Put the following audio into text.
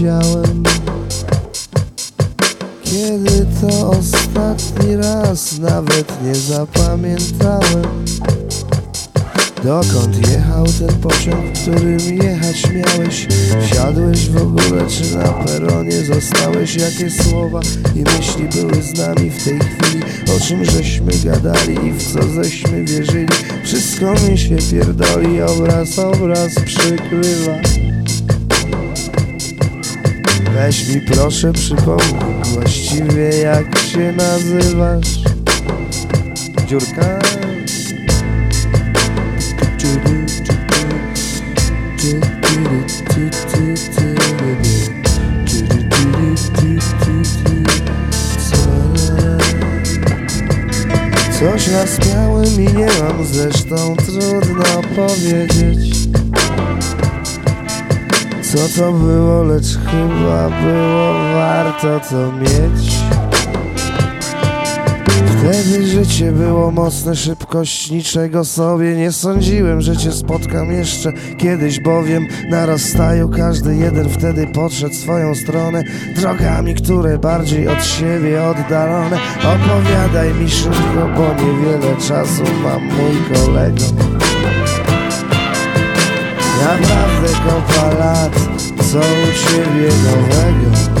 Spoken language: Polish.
widziałem Kiedy to ostatni raz nawet nie zapamiętałem Dokąd jechał ten pociąg, którym jechać miałeś? Siadłeś w ogóle czy na peronie zostałeś? Jakie słowa i myśli były z nami w tej chwili? O czym żeśmy gadali i w co żeśmy wierzyli? Wszystko mi się pierdoli, obraz, obraz przykrywa Weź mi proszę przypomnij właściwie jak się nazywasz? Dziurka. Coś nas miałem i nie mam zresztą trudno powiedzieć Co to było, lecz chyba było warto to mieć. Wtedy życie było mocne, szybkość niczego sobie Nie sądziłem, że cię spotkam jeszcze kiedyś Bowiem na rozstaju każdy jeden wtedy podszedł swoją stronę. Drogami, które bardziej od siebie oddalone. Opowiadaj mi szybko, bo niewiele czasu mam mój kolego Kopa lat, co u ciebie nowego?